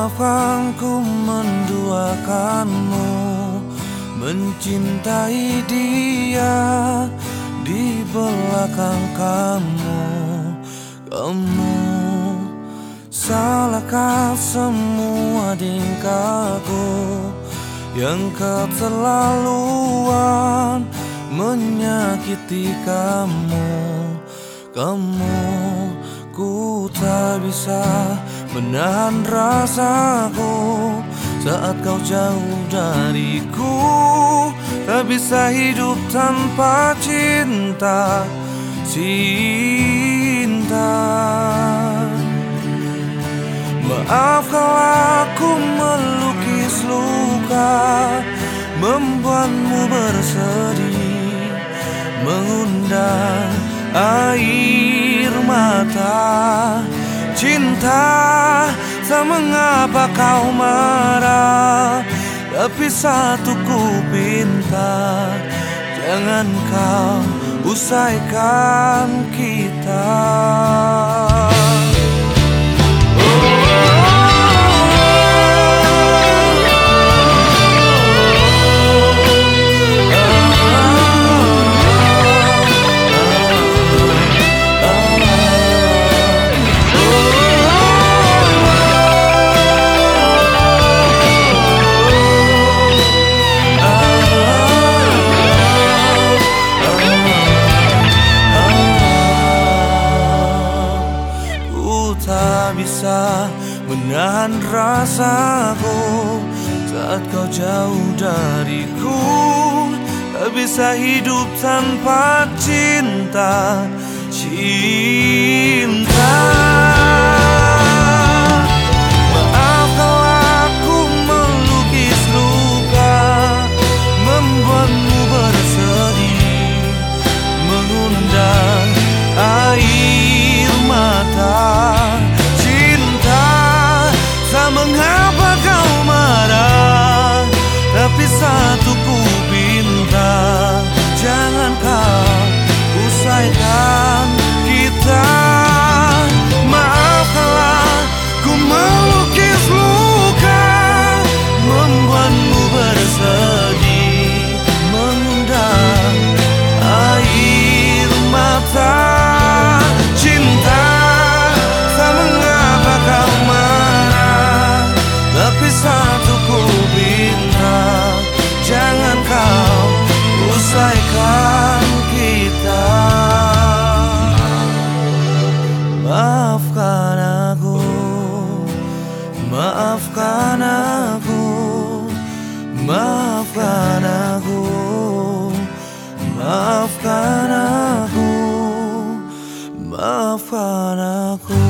Maafkan ku menduakanmu? Mencintai dia di belakang kamu. Kamu salahkah semua tingkahku? Yang keterlaluan menyakiti kamu Kamu ku tak bisa menahan rasaku. Saat kau jauh dariku Tak bisa hidup tanpa cinta Cinta. Maaf kalau aku melukis luka Membuatmu bersedih Mengundang air mata Cinta, tak mengapa kau marah. Tapi satu ku pinta Jangan kau usaikan kita bisa menahan rasaku Saat kau jauh dariku. Tak bisa hidup tanpa cinta Cinta mengapa kau marah? Tapi satu ku Maafkan aku Maafkan aku Maafkan aku Maafkan aku Maafkan aku.